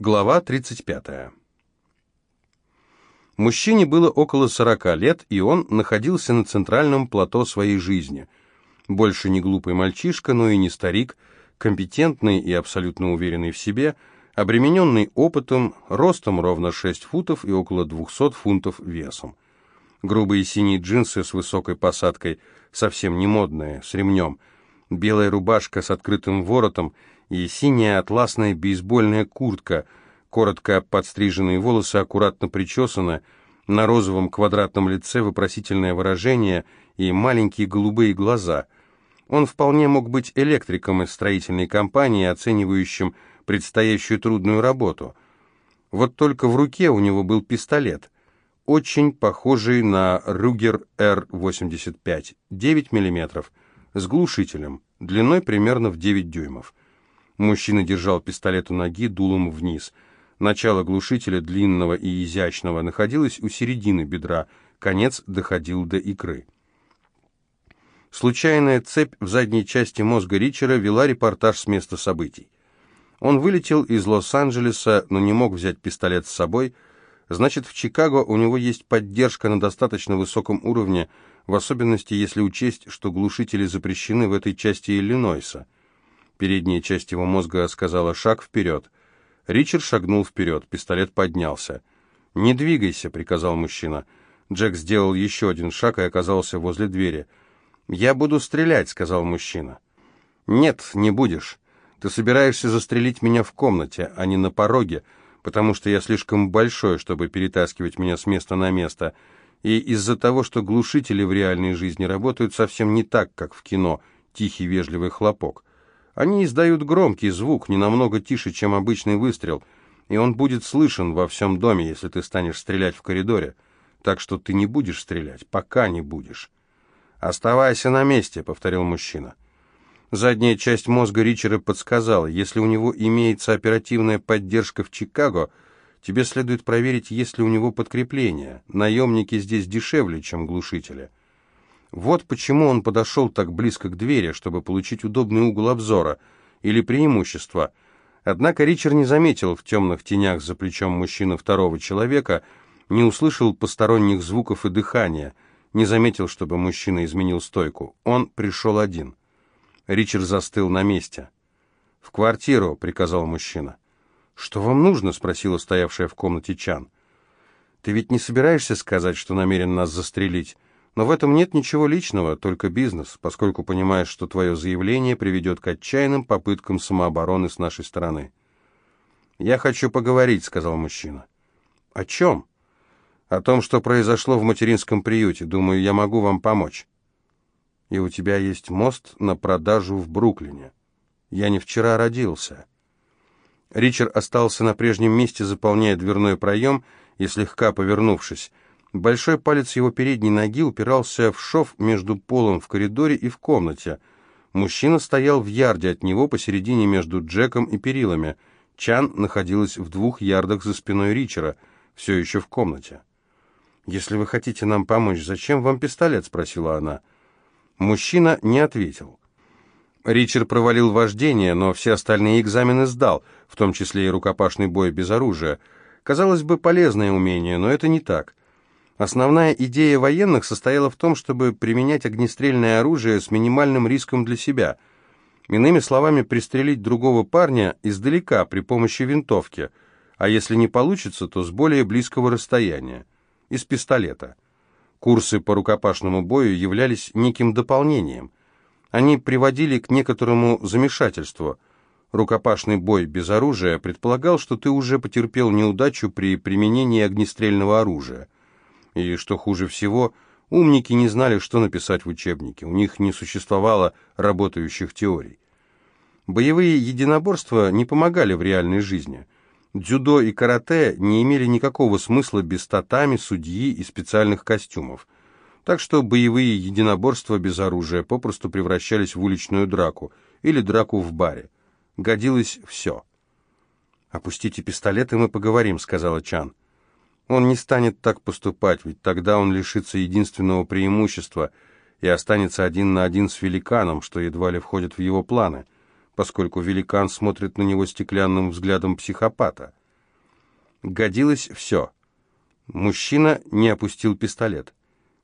Глава 35. Мужчине было около 40 лет, и он находился на центральном плато своей жизни. Больше не глупый мальчишка, но и не старик, компетентный и абсолютно уверенный в себе, обремененный опытом, ростом ровно 6 футов и около 200 фунтов весом. Грубые синие джинсы с высокой посадкой, совсем не модные, с ремнем, белая рубашка с открытым воротом – и синяя атласная бейсбольная куртка, коротко подстриженные волосы аккуратно причесаны, на розовом квадратном лице вопросительное выражение и маленькие голубые глаза. Он вполне мог быть электриком из строительной компании, оценивающим предстоящую трудную работу. Вот только в руке у него был пистолет, очень похожий на Ругер Р-85, 9 мм, с глушителем, длиной примерно в 9 дюймов. Мужчина держал пистолет у ноги дулом вниз. Начало глушителя, длинного и изящного, находилось у середины бедра, конец доходил до икры. Случайная цепь в задней части мозга Ричера вела репортаж с места событий. Он вылетел из Лос-Анджелеса, но не мог взять пистолет с собой. Значит, в Чикаго у него есть поддержка на достаточно высоком уровне, в особенности если учесть, что глушители запрещены в этой части Иллинойса. Передняя часть его мозга сказала «шаг вперед». Ричард шагнул вперед, пистолет поднялся. «Не двигайся», — приказал мужчина. Джек сделал еще один шаг и оказался возле двери. «Я буду стрелять», — сказал мужчина. «Нет, не будешь. Ты собираешься застрелить меня в комнате, а не на пороге, потому что я слишком большой, чтобы перетаскивать меня с места на место, и из-за того, что глушители в реальной жизни работают совсем не так, как в кино, тихий вежливый хлопок. Они издают громкий звук, не намного тише, чем обычный выстрел, и он будет слышен во всем доме, если ты станешь стрелять в коридоре. Так что ты не будешь стрелять, пока не будешь. «Оставайся на месте», — повторил мужчина. Задняя часть мозга Ричера подсказала, если у него имеется оперативная поддержка в Чикаго, тебе следует проверить, есть ли у него подкрепление. Наемники здесь дешевле, чем глушители. Вот почему он подошел так близко к двери, чтобы получить удобный угол обзора или преимущество. Однако Ричард не заметил в темных тенях за плечом мужчины второго человека, не услышал посторонних звуков и дыхания, не заметил, чтобы мужчина изменил стойку. Он пришел один. Ричард застыл на месте. «В квартиру», — приказал мужчина. «Что вам нужно?» — спросила стоявшая в комнате Чан. «Ты ведь не собираешься сказать, что намерен нас застрелить?» Но в этом нет ничего личного, только бизнес, поскольку понимаешь, что твое заявление приведет к отчаянным попыткам самообороны с нашей стороны. «Я хочу поговорить», — сказал мужчина. «О чем?» «О том, что произошло в материнском приюте. Думаю, я могу вам помочь». «И у тебя есть мост на продажу в Бруклине. Я не вчера родился». Ричард остался на прежнем месте, заполняя дверной проем и слегка повернувшись. Большой палец его передней ноги упирался в шов между полом в коридоре и в комнате. Мужчина стоял в ярде от него посередине между Джеком и перилами. Чан находилась в двух ярдах за спиной Ричера, все еще в комнате. «Если вы хотите нам помочь, зачем вам пистолет?» — спросила она. Мужчина не ответил. Ричард провалил вождение, но все остальные экзамены сдал, в том числе и рукопашный бой без оружия. Казалось бы, полезное умение, но это не так. Основная идея военных состояла в том, чтобы применять огнестрельное оружие с минимальным риском для себя. Иными словами, пристрелить другого парня издалека при помощи винтовки, а если не получится, то с более близкого расстояния, из пистолета. Курсы по рукопашному бою являлись неким дополнением. Они приводили к некоторому замешательству. Рукопашный бой без оружия предполагал, что ты уже потерпел неудачу при применении огнестрельного оружия – и, что хуже всего, умники не знали, что написать в учебнике, у них не существовало работающих теорий. Боевые единоборства не помогали в реальной жизни. Дзюдо и карате не имели никакого смысла без татами, судьи и специальных костюмов. Так что боевые единоборства без оружия попросту превращались в уличную драку или драку в баре. Годилось все. «Опустите пистолет, и мы поговорим», — сказала Чан. Он не станет так поступать, ведь тогда он лишится единственного преимущества и останется один на один с великаном, что едва ли входит в его планы, поскольку великан смотрит на него стеклянным взглядом психопата. Годилось все. Мужчина не опустил пистолет.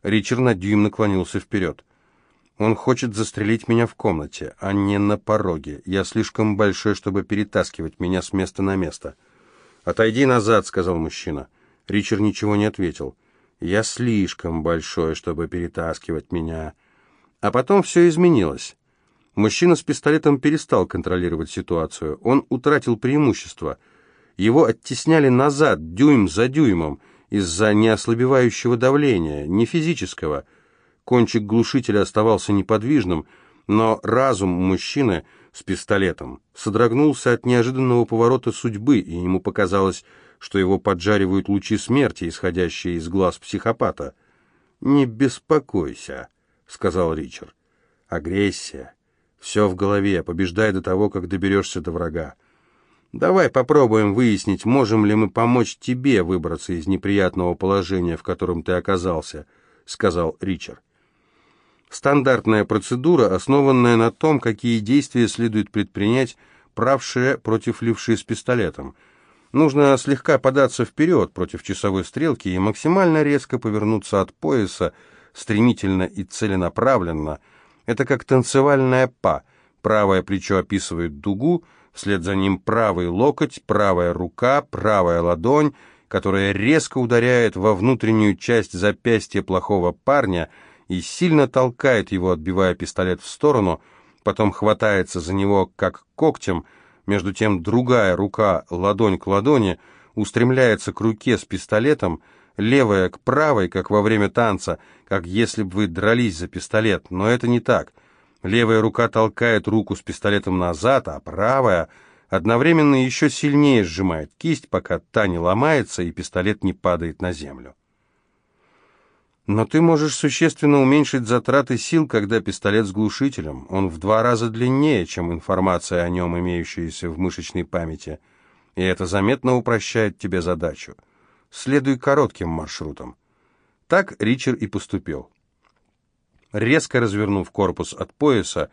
Ричард на дюйм наклонился вперед. Он хочет застрелить меня в комнате, а не на пороге. Я слишком большой, чтобы перетаскивать меня с места на место. «Отойди назад», — сказал мужчина. Ричард ничего не ответил. «Я слишком большой, чтобы перетаскивать меня». А потом все изменилось. Мужчина с пистолетом перестал контролировать ситуацию. Он утратил преимущество. Его оттесняли назад, дюйм за дюймом, из-за неослабевающего давления, не физического — Кончик глушителя оставался неподвижным, но разум мужчины с пистолетом содрогнулся от неожиданного поворота судьбы, и ему показалось, что его поджаривают лучи смерти, исходящие из глаз психопата. «Не беспокойся», — сказал Ричард. «Агрессия. Все в голове. Побеждай до того, как доберешься до врага. Давай попробуем выяснить, можем ли мы помочь тебе выбраться из неприятного положения, в котором ты оказался», — сказал Ричард. Стандартная процедура, основанная на том, какие действия следует предпринять правшие против левши с пистолетом. Нужно слегка податься вперед против часовой стрелки и максимально резко повернуться от пояса, стремительно и целенаправленно. Это как танцевальная па. Правое плечо описывает дугу, вслед за ним правый локоть, правая рука, правая ладонь, которая резко ударяет во внутреннюю часть запястья плохого парня – и сильно толкает его, отбивая пистолет в сторону, потом хватается за него как когтем, между тем другая рука, ладонь к ладони, устремляется к руке с пистолетом, левая к правой, как во время танца, как если бы вы дрались за пистолет, но это не так. Левая рука толкает руку с пистолетом назад, а правая одновременно еще сильнее сжимает кисть, пока та не ломается и пистолет не падает на землю. Но ты можешь существенно уменьшить затраты сил, когда пистолет с глушителем. Он в два раза длиннее, чем информация о нем, имеющаяся в мышечной памяти. И это заметно упрощает тебе задачу. Следуй коротким маршрутом. Так Ричард и поступил. Резко развернув корпус от пояса,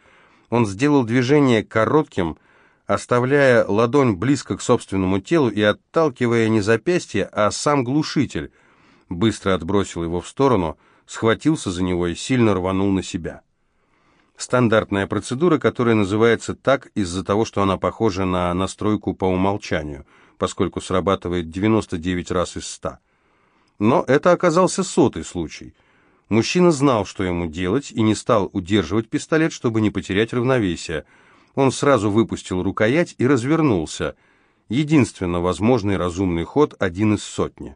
он сделал движение коротким, оставляя ладонь близко к собственному телу и отталкивая не запястье, а сам глушитель, быстро отбросил его в сторону, схватился за него и сильно рванул на себя. Стандартная процедура, которая называется так из-за того, что она похожа на настройку по умолчанию, поскольку срабатывает 99 раз из 100. Но это оказался сотый случай. Мужчина знал, что ему делать, и не стал удерживать пистолет, чтобы не потерять равновесие. Он сразу выпустил рукоять и развернулся. Единственно возможный разумный ход, один из сотни.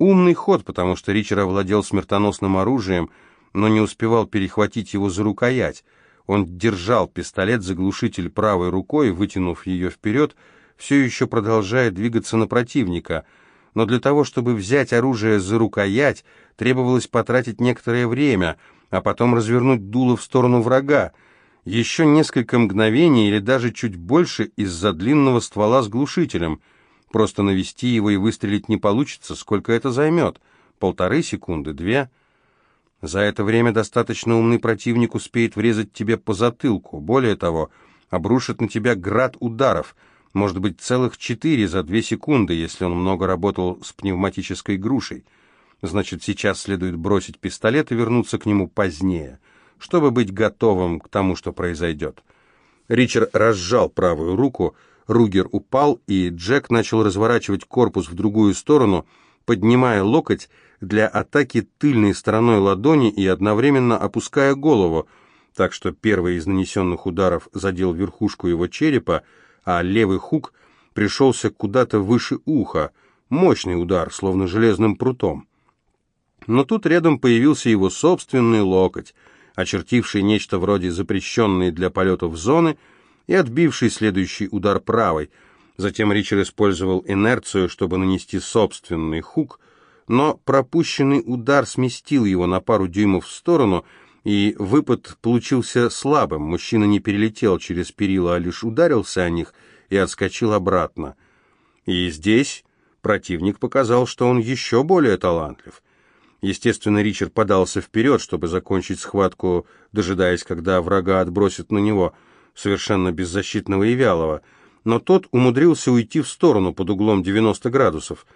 Умный ход, потому что Ричард овладел смертоносным оружием, но не успевал перехватить его за рукоять. Он держал пистолет заглушитель правой рукой, вытянув ее вперед, все еще продолжая двигаться на противника. Но для того, чтобы взять оружие за рукоять, требовалось потратить некоторое время, а потом развернуть дуло в сторону врага. Еще несколько мгновений или даже чуть больше из-за длинного ствола с глушителем — Просто навести его и выстрелить не получится. Сколько это займет? Полторы секунды? Две? За это время достаточно умный противник успеет врезать тебе по затылку. Более того, обрушит на тебя град ударов. Может быть, целых четыре за две секунды, если он много работал с пневматической грушей. Значит, сейчас следует бросить пистолет и вернуться к нему позднее, чтобы быть готовым к тому, что произойдет. Ричард разжал правую руку, Ругер упал, и Джек начал разворачивать корпус в другую сторону, поднимая локоть для атаки тыльной стороной ладони и одновременно опуская голову, так что первый из нанесенных ударов задел верхушку его черепа, а левый хук пришелся куда-то выше уха, мощный удар, словно железным прутом. Но тут рядом появился его собственный локоть, очертивший нечто вроде запрещенной для полетов зоны — и отбивший следующий удар правой. Затем Ричард использовал инерцию, чтобы нанести собственный хук, но пропущенный удар сместил его на пару дюймов в сторону, и выпад получился слабым. Мужчина не перелетел через перила, а лишь ударился о них и отскочил обратно. И здесь противник показал, что он еще более талантлив. Естественно, Ричард подался вперед, чтобы закончить схватку, дожидаясь, когда врага отбросят на него – совершенно беззащитного и вялого. но тот умудрился уйти в сторону под углом 90 градусов.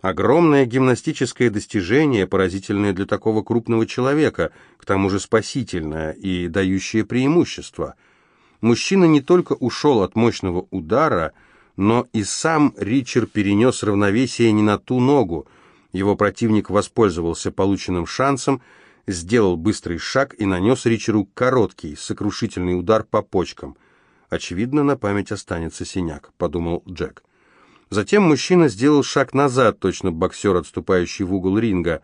Огромное гимнастическое достижение, поразительное для такого крупного человека, к тому же спасительное и дающее преимущество. Мужчина не только ушел от мощного удара, но и сам Ричард перенес равновесие не на ту ногу. Его противник воспользовался полученным шансом, сделал быстрый шаг и нанес Ричеру короткий, сокрушительный удар по почкам. Очевидно, на память останется синяк, подумал Джек. Затем мужчина сделал шаг назад, точно боксер, отступающий в угол ринга.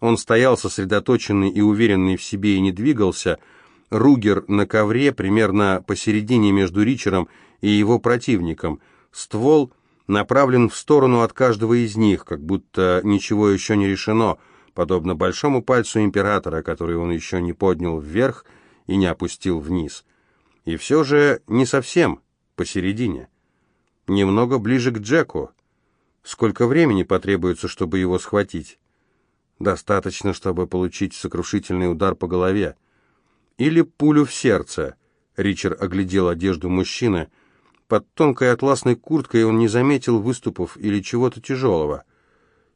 Он стоял сосредоточенный и уверенный в себе и не двигался. Ругер на ковре, примерно посередине между Ричером и его противником. Ствол направлен в сторону от каждого из них, как будто ничего еще не решено, подобно большому пальцу императора, который он еще не поднял вверх и не опустил вниз. И все же не совсем посередине. Немного ближе к Джеку. Сколько времени потребуется, чтобы его схватить? Достаточно, чтобы получить сокрушительный удар по голове. Или пулю в сердце. Ричард оглядел одежду мужчины. Под тонкой атласной курткой он не заметил выступов или чего-то тяжелого.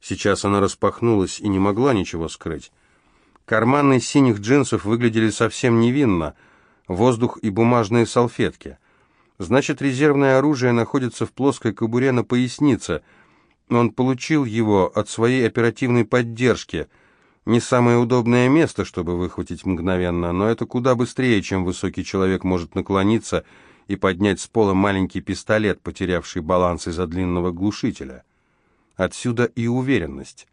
Сейчас она распахнулась и не могла ничего скрыть. Карманы синих джинсов выглядели совсем невинно — воздух и бумажные салфетки. Значит, резервное оружие находится в плоской кобуре на пояснице. Он получил его от своей оперативной поддержки. Не самое удобное место, чтобы выхватить мгновенно, но это куда быстрее, чем высокий человек может наклониться и поднять с пола маленький пистолет, потерявший баланс из-за длинного глушителя. Отсюда и уверенность.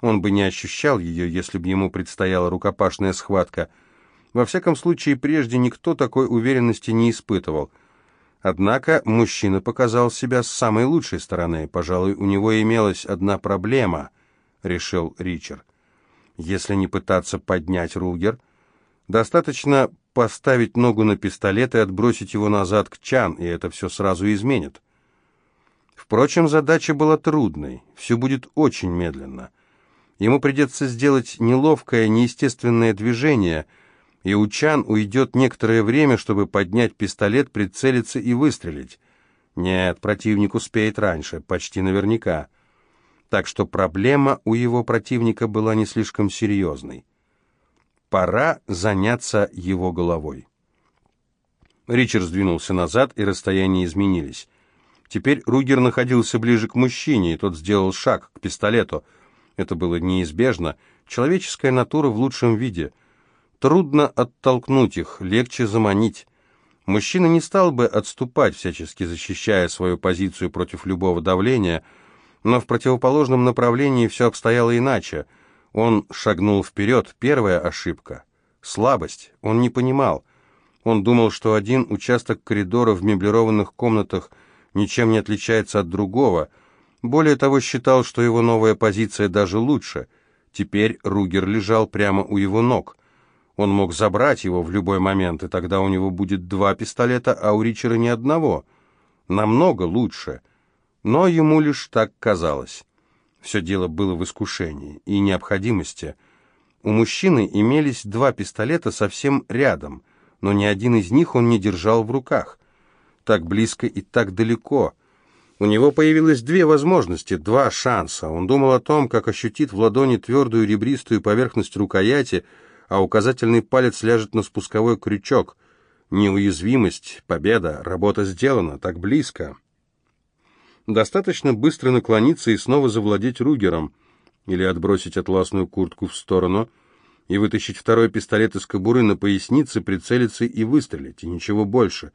Он бы не ощущал ее, если бы ему предстояла рукопашная схватка – во всяком случае, прежде никто такой уверенности не испытывал. Однако мужчина показал себя с самой лучшей стороны. Пожалуй, у него имелась одна проблема, решил Ричард. Если не пытаться поднять Ругер, достаточно поставить ногу на пистолет и отбросить его назад к Чан, и это все сразу изменит. Впрочем, задача была трудной, все будет очень медленно. Ему придется сделать неловкое, неестественное движение — и Учан уйдет некоторое время, чтобы поднять пистолет, прицелиться и выстрелить. Нет, противник успеет раньше, почти наверняка. Так что проблема у его противника была не слишком серьезной. Пора заняться его головой. Ричард сдвинулся назад, и расстояния изменились. Теперь Ругер находился ближе к мужчине, и тот сделал шаг к пистолету. Это было неизбежно. Человеческая натура в лучшем виде — Трудно оттолкнуть их, легче заманить. Мужчина не стал бы отступать, всячески защищая свою позицию против любого давления, но в противоположном направлении все обстояло иначе. Он шагнул вперед, первая ошибка. Слабость, он не понимал. Он думал, что один участок коридора в меблированных комнатах ничем не отличается от другого. Более того, считал, что его новая позиция даже лучше. Теперь Ругер лежал прямо у его ног. Он мог забрать его в любой момент, и тогда у него будет два пистолета, а у Ричера ни одного. Намного лучше. Но ему лишь так казалось. Все дело было в искушении и необходимости. У мужчины имелись два пистолета совсем рядом, но ни один из них он не держал в руках. Так близко и так далеко. У него появилось две возможности, два шанса. Он думал о том, как ощутит в ладони твердую ребристую поверхность рукояти, а указательный палец ляжет на спусковой крючок. Неуязвимость, победа, работа сделана, так близко. Достаточно быстро наклониться и снова завладеть Ругером, или отбросить атласную куртку в сторону и вытащить второй пистолет из кобуры на пояснице, прицелиться и выстрелить, и ничего больше.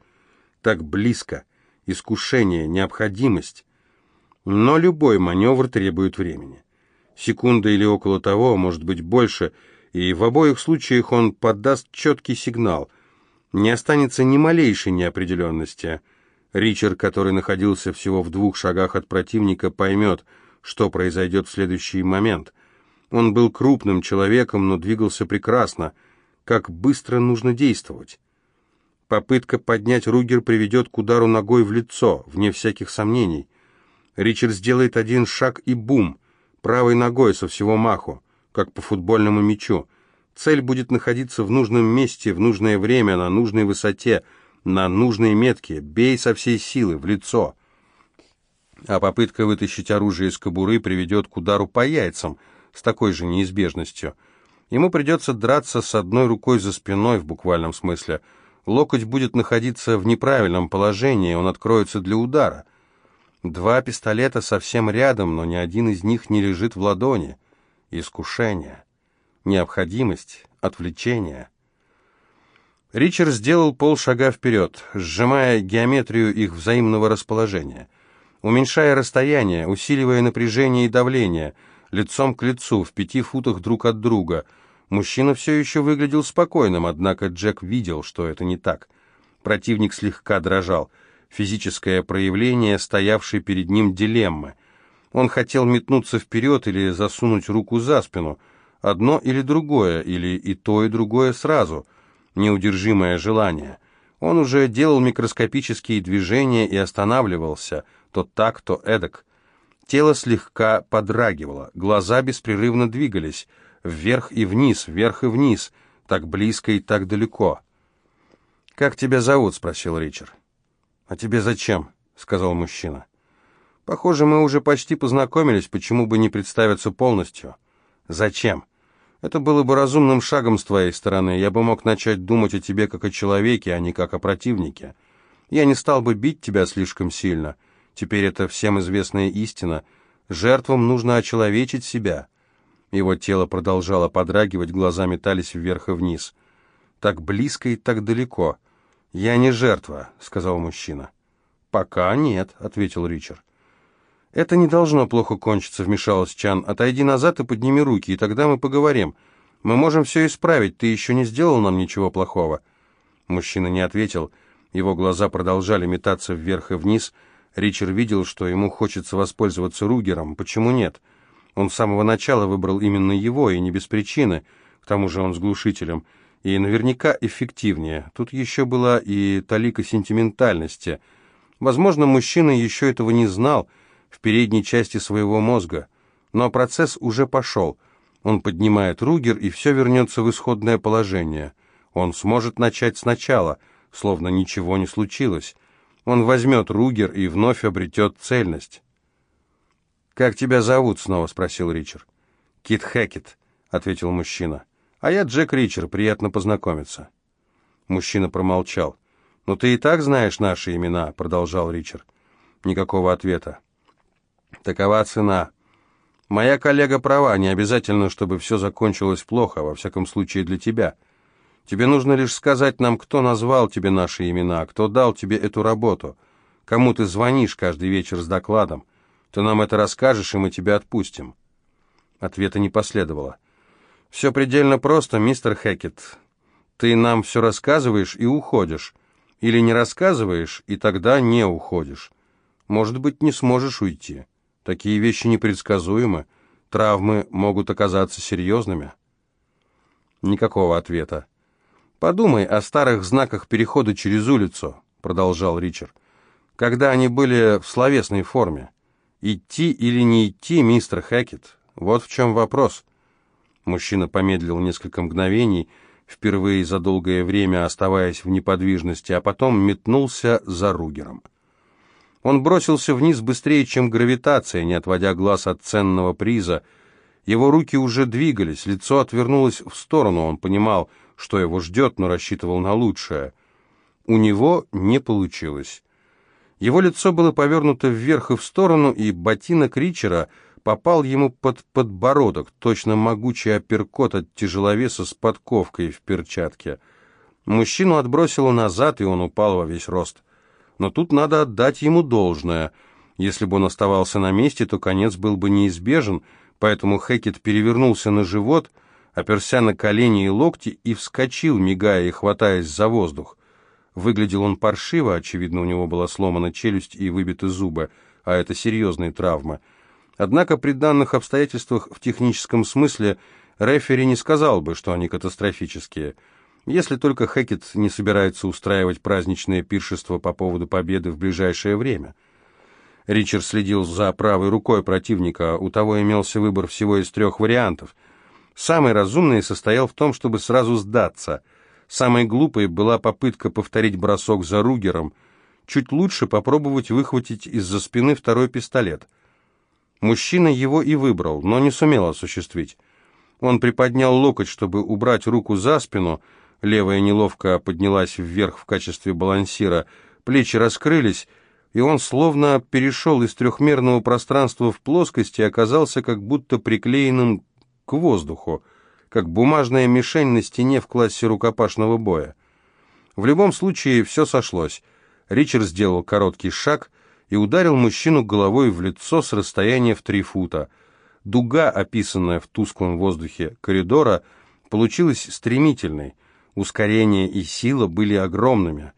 Так близко. Искушение, необходимость. Но любой маневр требует времени. Секунда или около того, может быть больше – и в обоих случаях он подаст четкий сигнал. Не останется ни малейшей неопределенности. Ричард, который находился всего в двух шагах от противника, поймет, что произойдет в следующий момент. Он был крупным человеком, но двигался прекрасно. Как быстро нужно действовать. Попытка поднять Ругер приведет к удару ногой в лицо, вне всяких сомнений. Ричард сделает один шаг и бум, правой ногой со всего маху как по футбольному мячу. Цель будет находиться в нужном месте, в нужное время, на нужной высоте. на нужные метки, бей со всей силы, в лицо. А попытка вытащить оружие из кобуры приведет к удару по яйцам с такой же неизбежностью. Ему придется драться с одной рукой за спиной в буквальном смысле. Локоть будет находиться в неправильном положении, он откроется для удара. Два пистолета совсем рядом, но ни один из них не лежит в ладони. Искушение. Необходимость. Отвлечение. Ричард сделал полшага вперед, сжимая геометрию их взаимного расположения, уменьшая расстояние, усиливая напряжение и давление, лицом к лицу, в пяти футах друг от друга. Мужчина все еще выглядел спокойным, однако Джек видел, что это не так. Противник слегка дрожал. Физическое проявление, стоявшей перед ним дилеммы. Он хотел метнуться вперед или засунуть руку за спину. Одно или другое, или и то, и другое сразу — неудержимое желание. Он уже делал микроскопические движения и останавливался, то так, то эдак. Тело слегка подрагивало, глаза беспрерывно двигались, вверх и вниз, вверх и вниз, так близко и так далеко. «Как тебя зовут?» — спросил Ричард. «А тебе зачем?» — сказал мужчина. «Похоже, мы уже почти познакомились, почему бы не представиться полностью?» «Зачем?» Это было бы разумным шагом с твоей стороны. Я бы мог начать думать о тебе как о человеке, а не как о противнике. Я не стал бы бить тебя слишком сильно. Теперь это всем известная истина. Жертвам нужно очеловечить себя». Его тело продолжало подрагивать, глаза метались вверх и вниз. «Так близко и так далеко». «Я не жертва», — сказал мужчина. «Пока нет», — ответил Ричард. «Это не должно плохо кончиться», — вмешалась Чан. «Отойди назад и подними руки, и тогда мы поговорим. Мы можем все исправить, ты еще не сделал нам ничего плохого». Мужчина не ответил. Его глаза продолжали метаться вверх и вниз. Ричард видел, что ему хочется воспользоваться Ругером. Почему нет? Он с самого начала выбрал именно его, и не без причины. К тому же он с глушителем. И наверняка эффективнее. Тут еще была и талика сентиментальности. Возможно, мужчина еще этого не знал, — в передней части своего мозга. Но процесс уже пошел. Он поднимает Ругер, и все вернется в исходное положение. Он сможет начать сначала, словно ничего не случилось. Он возьмет Ругер и вновь обретет цельность. «Как тебя зовут?» — снова спросил Ричард. «Кит Хэкет», — ответил мужчина. «А я Джек Ричард, приятно познакомиться». Мужчина промолчал. «Ну ты и так знаешь наши имена», — продолжал Ричард. Никакого ответа. Такова цена. Моя коллега права, не обязательно, чтобы все закончилось плохо, во всяком случае для тебя. Тебе нужно лишь сказать нам, кто назвал тебе наши имена, кто дал тебе эту работу, кому ты звонишь каждый вечер с докладом. Ты нам это расскажешь, и мы тебя отпустим». Ответа не последовало. «Все предельно просто, мистер Хекет. Ты нам все рассказываешь и уходишь. Или не рассказываешь, и тогда не уходишь. Может быть, не сможешь уйти». Такие вещи непредсказуемы. Травмы могут оказаться серьезными. Никакого ответа. «Подумай о старых знаках перехода через улицу», — продолжал Ричард. «Когда они были в словесной форме. Идти или не идти, мистер Хэкет? Вот в чем вопрос». Мужчина помедлил несколько мгновений, впервые за долгое время оставаясь в неподвижности, а потом метнулся за Ругером. Он бросился вниз быстрее, чем гравитация, не отводя глаз от ценного приза. Его руки уже двигались, лицо отвернулось в сторону, он понимал, что его ждет, но рассчитывал на лучшее. У него не получилось. Его лицо было повернуто вверх и в сторону, и ботинок Ричера попал ему под подбородок, точно могучий апперкот от тяжеловеса с подковкой в перчатке. Мужчину отбросило назад, и он упал во весь рост. Но тут надо отдать ему должное. Если бы он оставался на месте, то конец был бы неизбежен, поэтому Хекет перевернулся на живот, оперся на колени и локти и вскочил, мигая и хватаясь за воздух. Выглядел он паршиво, очевидно, у него была сломана челюсть и выбиты зубы, а это серьезные травмы. Однако при данных обстоятельствах в техническом смысле рефери не сказал бы, что они катастрофические – если только Хекет не собирается устраивать праздничное пиршество по поводу победы в ближайшее время. Ричард следил за правой рукой противника, у того имелся выбор всего из трех вариантов. Самый разумный состоял в том, чтобы сразу сдаться. Самой глупой была попытка повторить бросок за Ругером. Чуть лучше попробовать выхватить из-за спины второй пистолет. Мужчина его и выбрал, но не сумел осуществить. Он приподнял локоть, чтобы убрать руку за спину, левая неловко поднялась вверх в качестве балансира, плечи раскрылись, и он словно перешел из трехмерного пространства в плоскость и оказался как будто приклеенным к воздуху, как бумажная мишень на стене в классе рукопашного боя. В любом случае все сошлось. Ричард сделал короткий шаг и ударил мужчину головой в лицо с расстояния в три фута. Дуга, описанная в тусклом воздухе коридора, получилась стремительной. Ускорение и сила были огромными.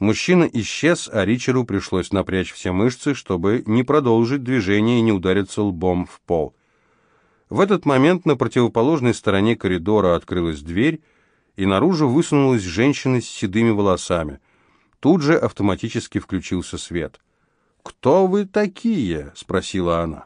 Мужчина исчез, а Ричеру пришлось напрячь все мышцы, чтобы не продолжить движение и не удариться лбом в пол. В этот момент на противоположной стороне коридора открылась дверь, и наружу высунулась женщина с седыми волосами. Тут же автоматически включился свет. «Кто вы такие?» — спросила она.